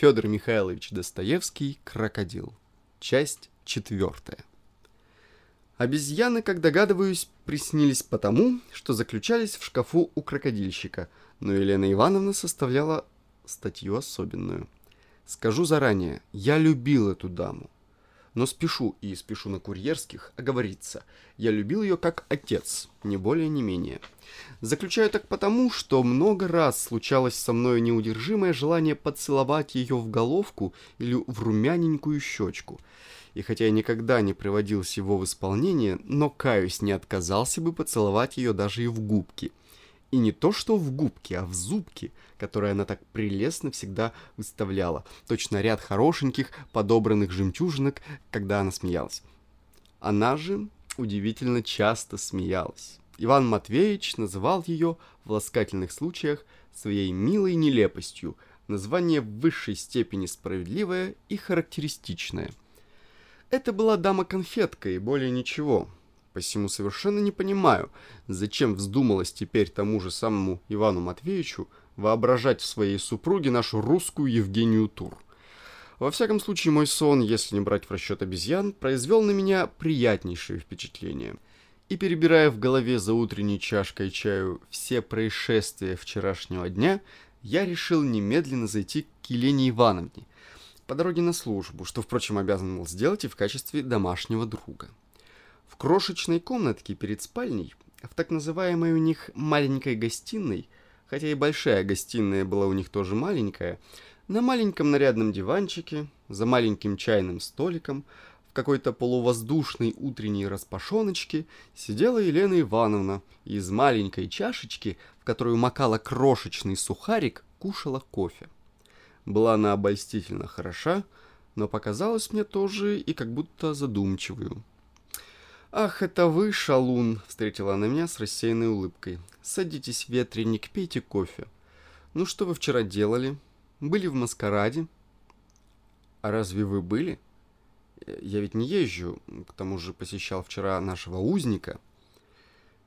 Федор Михайлович Достоевский «Крокодил». Часть четвертая. Обезьяны, как догадываюсь, приснились потому, что заключались в шкафу у крокодильщика, но Елена Ивановна составляла статью особенную. Скажу заранее, я любил эту даму но спешу и спешу на курьерских оговориться. Я любил ее как отец, не более не менее. Заключаю так потому, что много раз случалось со мной неудержимое желание поцеловать ее в головку или в румяненькую щечку. И хотя я никогда не приводил всего в исполнение, но, каюсь, не отказался бы поцеловать ее даже и в губки – и не то что в губки, а в зубки, которые она так прелестно всегда выставляла. Точно ряд хорошеньких, подобранных жемчужинок, когда она смеялась. Она же удивительно часто смеялась. Иван Матвеевич называл ее в ласкательных случаях своей милой нелепостью, название в высшей степени справедливое и характеристичное. Это была дама-конфетка и более ничего – Посему совершенно не понимаю, зачем вздумалось теперь тому же самому Ивану Матвеевичу воображать в своей супруге нашу русскую Евгению Тур. Во всяком случае, мой сон, если не брать в расчет обезьян, произвел на меня приятнейшее впечатление. И перебирая в голове за утренней чашкой чаю все происшествия вчерашнего дня, я решил немедленно зайти к Елене Ивановне по дороге на службу, что, впрочем, обязан был сделать и в качестве домашнего друга. В крошечной комнатке перед спальней, в так называемой у них маленькой гостиной, хотя и большая гостиная была у них тоже маленькая, на маленьком нарядном диванчике, за маленьким чайным столиком, в какой-то полувоздушной утренней распашоночке сидела Елена Ивановна и из маленькой чашечки, в которую макала крошечный сухарик, кушала кофе. Была она обольстительно хороша, но показалась мне тоже и как будто задумчивую. «Ах, это вы, шалун!» — встретила она меня с рассеянной улыбкой. «Садитесь, ветреник, пейте кофе. Ну, что вы вчера делали? Были в маскараде?» «А разве вы были?» «Я ведь не езжу, к тому же посещал вчера нашего узника».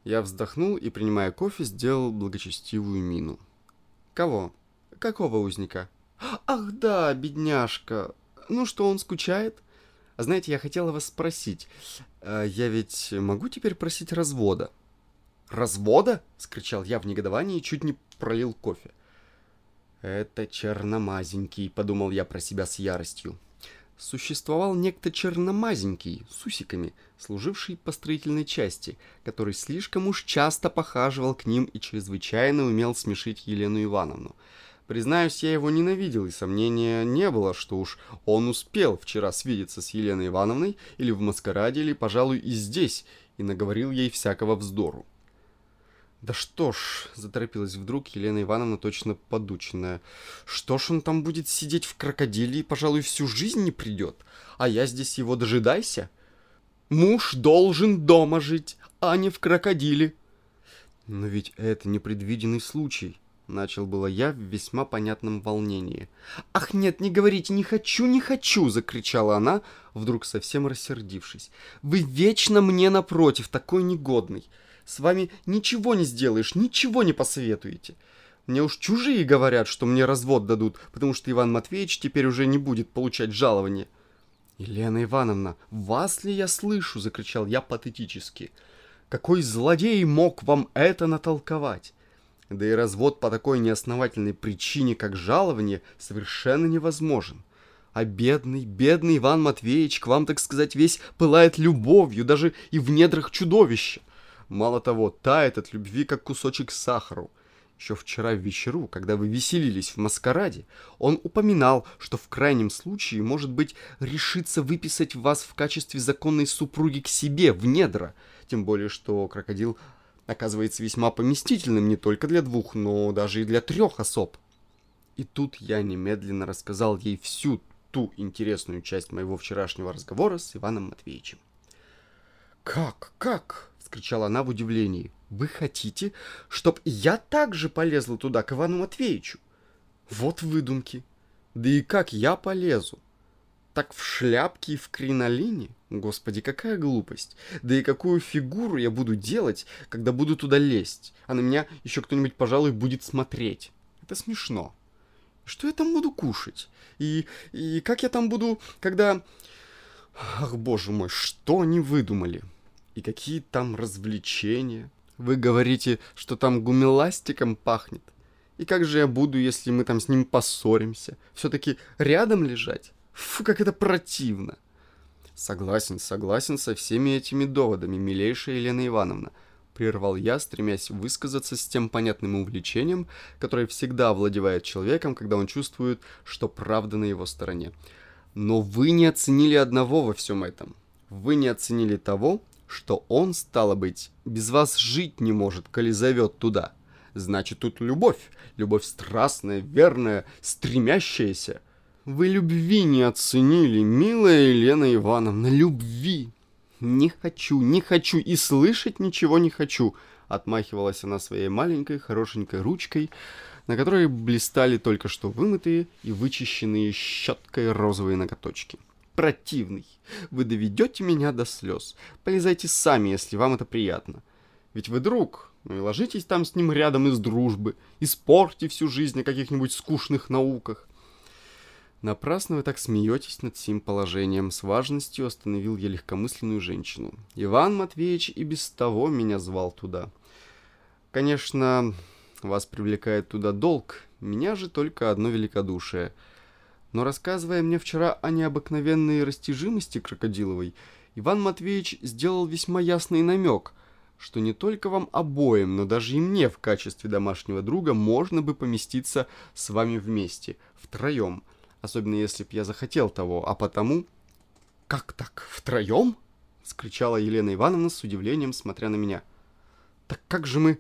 Я вздохнул и, принимая кофе, сделал благочестивую мину. «Кого? Какого узника?» «Ах да, бедняжка! Ну что, он скучает?» А знаете, я хотела вас спросить, э, я ведь могу теперь просить развода? Развода? Скричал я в негодовании и чуть не пролил кофе. Это черномазенький, подумал я про себя с яростью. Существовал некто черномазенький, с усиками, служивший по строительной части, который слишком уж часто похаживал к ним и чрезвычайно умел смешить Елену Ивановну. Признаюсь, я его ненавидел, и сомнения не было, что уж он успел вчера свидеться с Еленой Ивановной или в маскараде, или, пожалуй, и здесь, и наговорил ей всякого вздору. «Да что ж», — заторопилась вдруг Елена Ивановна, точно подученная, «что ж он там будет сидеть в крокодиле и, пожалуй, всю жизнь не придет, а я здесь его дожидайся? Муж должен дома жить, а не в крокодиле». «Но ведь это непредвиденный случай», Начал было я в весьма понятном волнении. «Ах, нет, не говорите, не хочу, не хочу!» — закричала она, вдруг совсем рассердившись. «Вы вечно мне напротив, такой негодный. С вами ничего не сделаешь, ничего не посоветуете. Мне уж чужие говорят, что мне развод дадут, потому что Иван Матвеевич теперь уже не будет получать жалование». «Елена Ивановна, вас ли я слышу?» — закричал я патетически. «Какой злодей мог вам это натолковать?» Да и развод по такой неосновательной причине, как жалование, совершенно невозможен. А бедный, бедный Иван Матвеевич к вам, так сказать, весь пылает любовью, даже и в недрах чудовища. Мало того, тает от любви, как кусочек сахару. Еще вчера вечеру, когда вы веселились в маскараде, он упоминал, что в крайнем случае, может быть, решится выписать вас в качестве законной супруги к себе, в недра. Тем более, что крокодил оказывается весьма поместительным не только для двух, но даже и для трех особ. И тут я немедленно рассказал ей всю ту интересную часть моего вчерашнего разговора с Иваном Матвеевичем. «Как? Как?» — вскричала она в удивлении. «Вы хотите, чтоб я также полезла туда, к Ивану Матвеевичу? Вот выдумки. Да и как я полезу? Так в шляпке и в кринолине? Господи, какая глупость. Да и какую фигуру я буду делать, когда буду туда лезть, а на меня еще кто-нибудь, пожалуй, будет смотреть. Это смешно. Что я там буду кушать? И, и как я там буду, когда... Ах, боже мой, что они выдумали? И какие там развлечения? Вы говорите, что там гумиластиком пахнет? И как же я буду, если мы там с ним поссоримся? Все-таки рядом лежать? Фу, как это противно. Согласен, согласен со всеми этими доводами, милейшая Елена Ивановна. Прервал я, стремясь высказаться с тем понятным увлечением, которое всегда овладевает человеком, когда он чувствует, что правда на его стороне. Но вы не оценили одного во всем этом. Вы не оценили того, что он, стало быть, без вас жить не может, коли зовет туда. Значит, тут любовь. Любовь страстная, верная, стремящаяся. Вы любви не оценили, милая Елена Ивановна, любви. Не хочу, не хочу и слышать ничего не хочу. Отмахивалась она своей маленькой хорошенькой ручкой, на которой блистали только что вымытые и вычищенные щеткой розовые ноготочки. Противный. Вы доведете меня до слез. Полезайте сами, если вам это приятно. Ведь вы друг, ну и ложитесь там с ним рядом из дружбы, испорьте всю жизнь о каких-нибудь скучных науках. Напрасно вы так смеетесь над сим положением. С важностью остановил я легкомысленную женщину. Иван Матвеевич и без того меня звал туда. Конечно, вас привлекает туда долг, меня же только одно великодушие. Но рассказывая мне вчера о необыкновенной растяжимости крокодиловой, Иван Матвеевич сделал весьма ясный намек – что не только вам обоим, но даже и мне в качестве домашнего друга можно бы поместиться с вами вместе, втроем, особенно если б я захотел того, а потому... «Как так, втроем?» — скричала Елена Ивановна с удивлением, смотря на меня. «Так как же мы,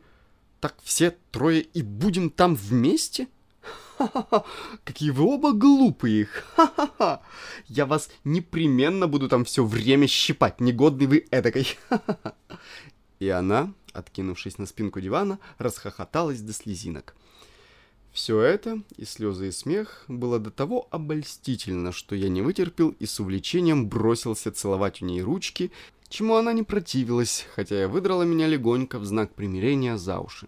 так все трое и будем там вместе?» Ха-ха-ха, какие вы оба глупые, ха-ха-ха. Я вас непременно буду там все время щипать, негодный вы эдакой. Ха-ха-ха. И она, откинувшись на спинку дивана, расхохоталась до слезинок. Все это, и слезы, и смех, было до того обольстительно, что я не вытерпел и с увлечением бросился целовать у ней ручки, чему она не противилась, хотя я выдрала меня легонько в знак примирения за уши.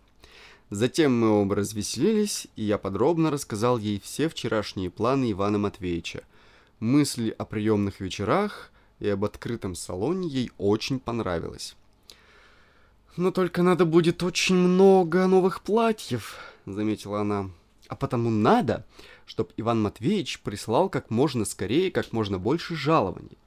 Затем мы оба развеселились, и я подробно рассказал ей все вчерашние планы Ивана Матвеевича. Мысли о приемных вечерах и об открытом салоне ей очень понравилось. «Но только надо будет очень много новых платьев», — заметила она. «А потому надо, чтобы Иван Матвеевич прислал как можно скорее, как можно больше жалований.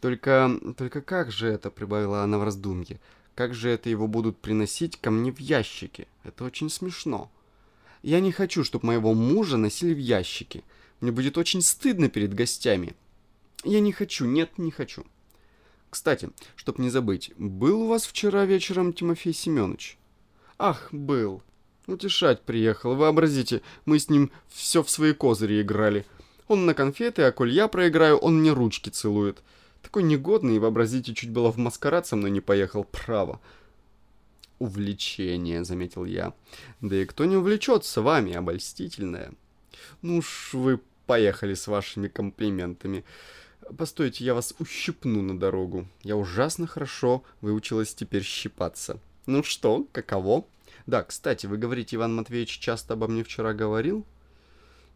Только, только как же это, — прибавила она в раздумье, — как же это его будут приносить ко мне в ящике? Это очень смешно. Я не хочу, чтобы моего мужа носили в ящике. Мне будет очень стыдно перед гостями. Я не хочу, нет, не хочу. Кстати, чтоб не забыть, был у вас вчера вечером Тимофей Семенович? Ах, был. Утешать приехал, вообразите, мы с ним все в свои козыри играли. Он на конфеты, а коль я проиграю, он мне ручки целует. Такой негодный, вообразите, чуть было в маскарад со мной не поехал, право. Увлечение, заметил я. Да и кто не увлечется вами, обольстительное. Ну уж вы поехали с вашими комплиментами. Постойте, я вас ущипну на дорогу. Я ужасно хорошо выучилась теперь щипаться. Ну что, каково? Да, кстати, вы говорите, Иван Матвеевич часто обо мне вчера говорил?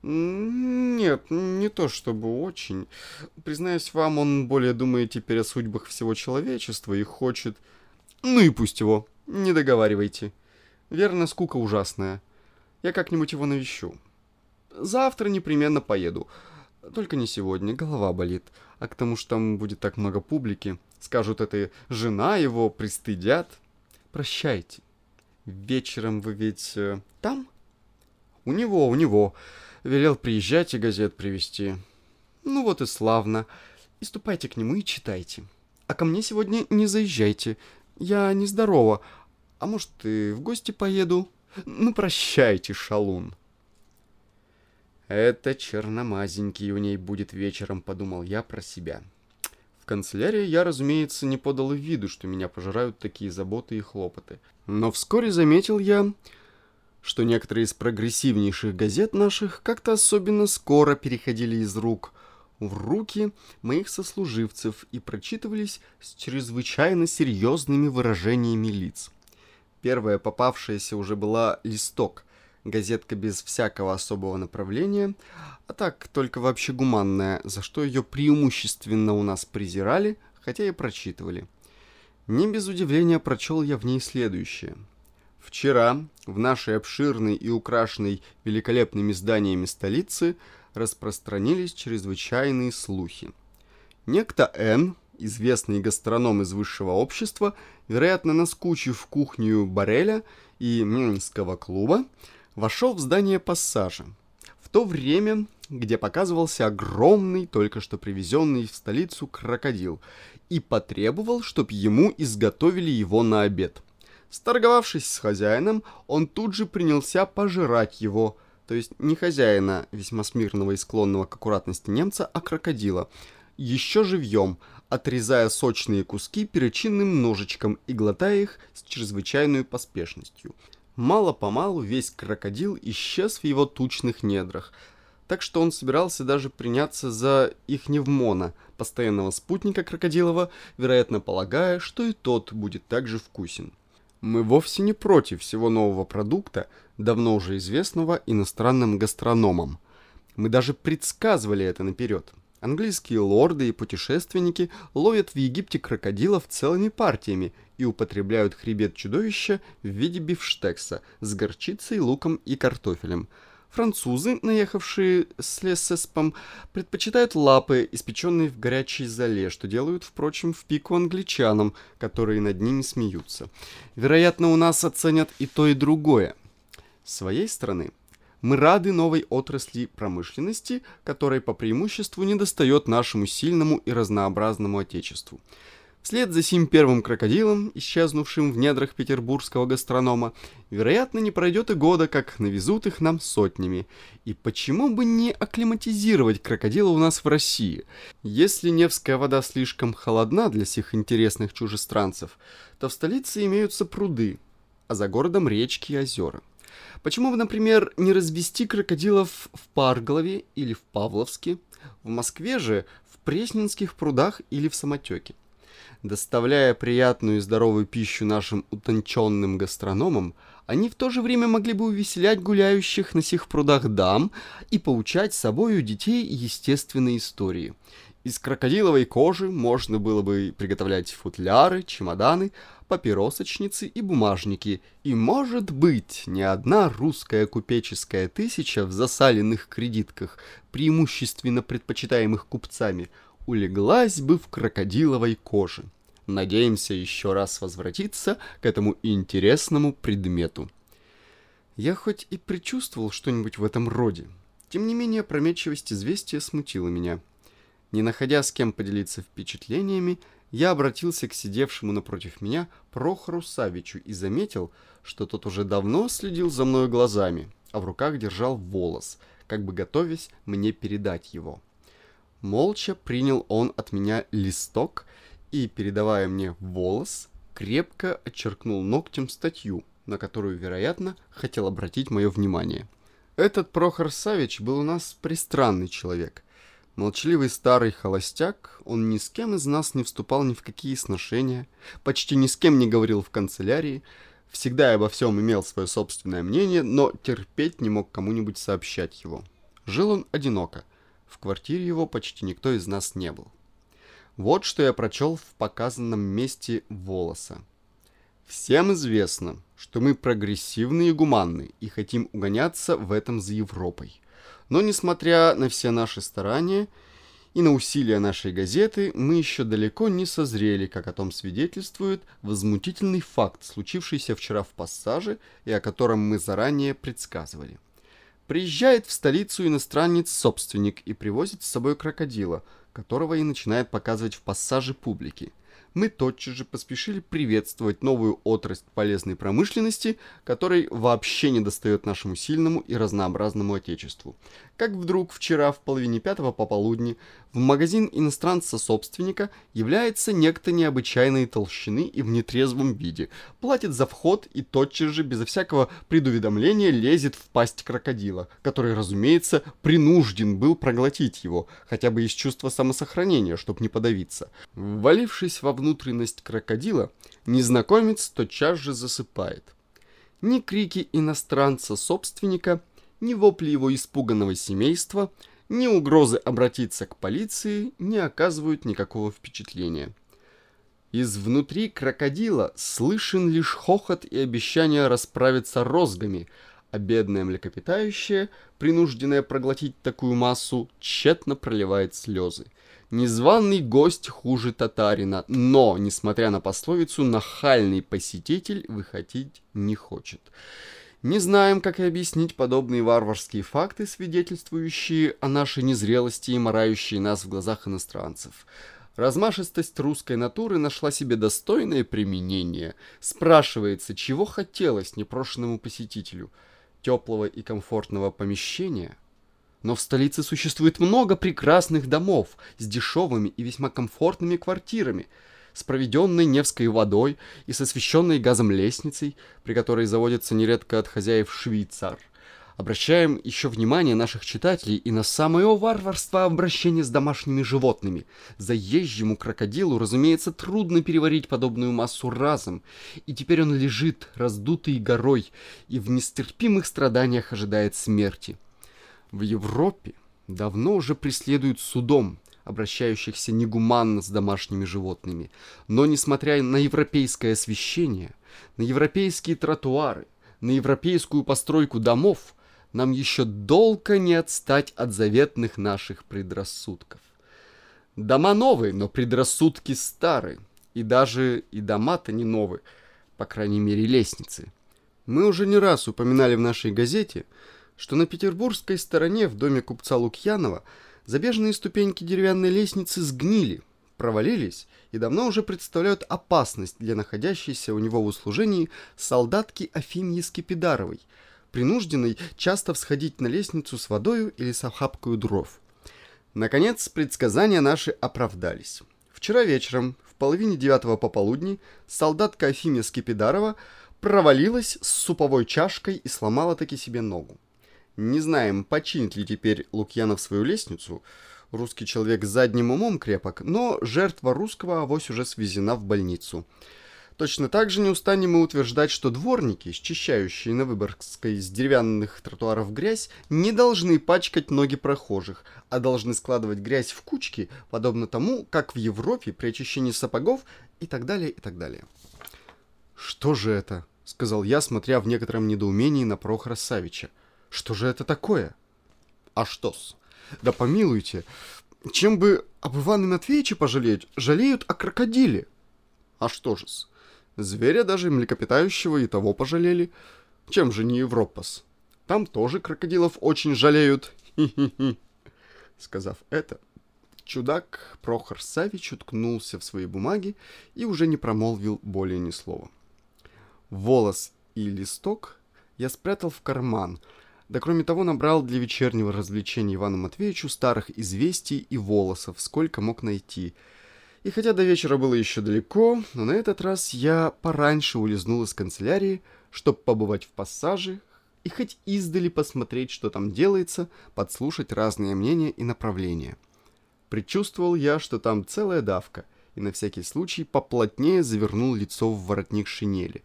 Нет, не то чтобы очень. Признаюсь вам, он более думает теперь о судьбах всего человечества и хочет... Ну и пусть его, не договаривайте. Верно, скука ужасная. Я как-нибудь его навещу. Завтра непременно поеду. Только не сегодня, голова болит. А к тому, что там будет так много публики, скажут, это жена его, пристыдят. Прощайте. Вечером вы ведь э, там? У него, у него. Велел приезжать и газет привезти. Ну вот и славно. И ступайте к нему и читайте. А ко мне сегодня не заезжайте. Я нездорова. А может, и в гости поеду? Ну, прощайте, шалун. «Это черномазенький у ней будет вечером», — подумал я про себя. В канцелярии я, разумеется, не подал виду, что меня пожирают такие заботы и хлопоты. Но вскоре заметил я, что некоторые из прогрессивнейших газет наших как-то особенно скоро переходили из рук в руки моих сослуживцев и прочитывались с чрезвычайно серьезными выражениями лиц. Первая попавшаяся уже была листок, газетка без всякого особого направления, а так только вообще гуманная, за что ее преимущественно у нас презирали, хотя и прочитывали. Не без удивления прочел я в ней следующее. Вчера в нашей обширной и украшенной великолепными зданиями столицы распространились чрезвычайные слухи. Некто Н, известный гастроном из высшего общества, вероятно, наскучив кухню Бареля и Минского клуба, вошел в здание пассажа. В то время, где показывался огромный, только что привезенный в столицу крокодил, и потребовал, чтобы ему изготовили его на обед. Сторговавшись с хозяином, он тут же принялся пожирать его, то есть не хозяина, весьма смирного и склонного к аккуратности немца, а крокодила, еще живьем, отрезая сочные куски перочинным ножичком и глотая их с чрезвычайной поспешностью. Мало-помалу весь крокодил исчез в его тучных недрах, так что он собирался даже приняться за их невмона, постоянного спутника крокодилова, вероятно полагая, что и тот будет также вкусен. Мы вовсе не против всего нового продукта, давно уже известного иностранным гастрономам. Мы даже предсказывали это наперед. Английские лорды и путешественники ловят в Египте крокодилов целыми партиями и употребляют хребет чудовища в виде бифштекса с горчицей, луком и картофелем. Французы, наехавшие с лесеспом, предпочитают лапы, испеченные в горячей зале, что делают, впрочем, в пику англичанам, которые над ними смеются. Вероятно, у нас оценят и то, и другое. С своей стороны, мы рады новой отрасли промышленности, которой по преимуществу недостает нашему сильному и разнообразному отечеству. Вслед за сим первым крокодилом, исчезнувшим в недрах петербургского гастронома, вероятно, не пройдет и года, как навезут их нам сотнями. И почему бы не акклиматизировать крокодила у нас в России? Если Невская вода слишком холодна для всех интересных чужестранцев, то в столице имеются пруды, а за городом речки и озера. Почему бы, например, не развести крокодилов в Парголове или в Павловске? В Москве же в Пресненских прудах или в Самотеке. Доставляя приятную и здоровую пищу нашим утонченным гастрономам, они в то же время могли бы увеселять гуляющих на сих прудах дам и поучать собою детей естественной истории. Из крокодиловой кожи можно было бы приготовлять футляры, чемоданы, папиросочницы и бумажники, и, может быть, не одна русская купеческая тысяча в засаленных кредитках, преимущественно предпочитаемых купцами, улеглась бы в крокодиловой коже. Надеемся еще раз возвратиться к этому интересному предмету. Я хоть и предчувствовал что-нибудь в этом роде, тем не менее опрометчивость известия смутила меня. Не находя с кем поделиться впечатлениями, я обратился к сидевшему напротив меня Прохору Савичу и заметил, что тот уже давно следил за мной глазами, а в руках держал волос, как бы готовясь мне передать его. Молча принял он от меня листок и, передавая мне волос, крепко отчеркнул ногтем статью, на которую, вероятно, хотел обратить мое внимание. Этот Прохор Савич был у нас пристранный человек. Молчаливый старый холостяк, он ни с кем из нас не вступал ни в какие сношения, почти ни с кем не говорил в канцелярии, всегда и обо всем имел свое собственное мнение, но терпеть не мог кому-нибудь сообщать его. Жил он одиноко, в квартире его почти никто из нас не был. Вот что я прочел в показанном месте волоса. Всем известно, что мы прогрессивны и гуманны и хотим угоняться в этом за Европой. Но несмотря на все наши старания и на усилия нашей газеты, мы еще далеко не созрели, как о том свидетельствует возмутительный факт, случившийся вчера в пассаже и о котором мы заранее предсказывали. Приезжает в столицу иностранец-собственник и привозит с собой крокодила, которого и начинает показывать в пассаже публики – мы тотчас же поспешили приветствовать новую отрасль полезной промышленности, которой вообще не достает нашему сильному и разнообразному отечеству. Как вдруг вчера в половине пятого пополудни в магазин иностранца-собственника является некто необычайной толщины и в нетрезвом виде, платит за вход и тотчас же, безо всякого предуведомления, лезет в пасть крокодила, который, разумеется, принужден был проглотить его, хотя бы из чувства самосохранения, чтобы не подавиться. Ввалившись во внутренность крокодила, незнакомец тотчас же засыпает. Ни крики иностранца-собственника, ни вопли его испуганного семейства, ни угрозы обратиться к полиции не оказывают никакого впечатления. Из внутри крокодила слышен лишь хохот и обещание расправиться розгами, а бедное млекопитающее, принужденное проглотить такую массу, тщетно проливает слезы. Незваный гость хуже татарина, но, несмотря на пословицу, нахальный посетитель выходить не хочет. Не знаем, как и объяснить подобные варварские факты, свидетельствующие о нашей незрелости и морающие нас в глазах иностранцев. Размашистость русской натуры нашла себе достойное применение. Спрашивается, чего хотелось непрошенному посетителю? Теплого и комфортного помещения – но в столице существует много прекрасных домов с дешевыми и весьма комфортными квартирами, с проведенной Невской водой и с освещенной газом лестницей, при которой заводится нередко от хозяев швейцар. Обращаем еще внимание наших читателей и на самое варварство обращения с домашними животными. Заезжему крокодилу, разумеется, трудно переварить подобную массу разом, и теперь он лежит, раздутый горой, и в нестерпимых страданиях ожидает смерти в Европе давно уже преследуют судом обращающихся негуманно с домашними животными. Но несмотря на европейское освещение, на европейские тротуары, на европейскую постройку домов, нам еще долго не отстать от заветных наших предрассудков. Дома новые, но предрассудки старые. И даже и дома-то не новые, по крайней мере лестницы. Мы уже не раз упоминали в нашей газете, что на петербургской стороне в доме купца Лукьянова забежные ступеньки деревянной лестницы сгнили, провалились и давно уже представляют опасность для находящейся у него в услужении солдатки Афимьи Скипидаровой, принужденной часто всходить на лестницу с водою или с охапкою дров. Наконец, предсказания наши оправдались. Вчера вечером, в половине девятого пополудни, солдатка Афимия Скипидарова провалилась с суповой чашкой и сломала таки себе ногу. Не знаем, починит ли теперь Лукьянов свою лестницу. Русский человек задним умом крепок, но жертва русского авось уже свезена в больницу. Точно так же не устанем мы утверждать, что дворники, счищающие на Выборгской с деревянных тротуаров грязь, не должны пачкать ноги прохожих, а должны складывать грязь в кучки, подобно тому, как в Европе при очищении сапогов и так далее, и так далее. «Что же это?» — сказал я, смотря в некотором недоумении на Прохора Савича. Что же это такое? А что-с? Да помилуйте, чем бы об Иване Матвеевиче пожалеть, жалеют о крокодиле. А что же-с? Зверя даже млекопитающего и того пожалели. Чем же не Европас? Там тоже крокодилов очень жалеют. Сказав это, чудак Прохор Савич уткнулся в свои бумаги и уже не промолвил более ни слова. Волос и листок я спрятал в карман — да кроме того набрал для вечернего развлечения Ивану Матвеевичу старых известий и волосов, сколько мог найти. И хотя до вечера было еще далеко, но на этот раз я пораньше улизнул из канцелярии, чтобы побывать в пассаже и хоть издали посмотреть, что там делается, подслушать разные мнения и направления. Предчувствовал я, что там целая давка, и на всякий случай поплотнее завернул лицо в воротник шинели,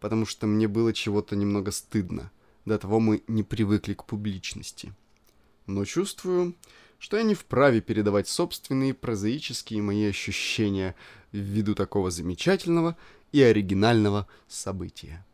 потому что мне было чего-то немного стыдно. До того мы не привыкли к публичности. Но чувствую, что я не вправе передавать собственные прозаические мои ощущения ввиду такого замечательного и оригинального события.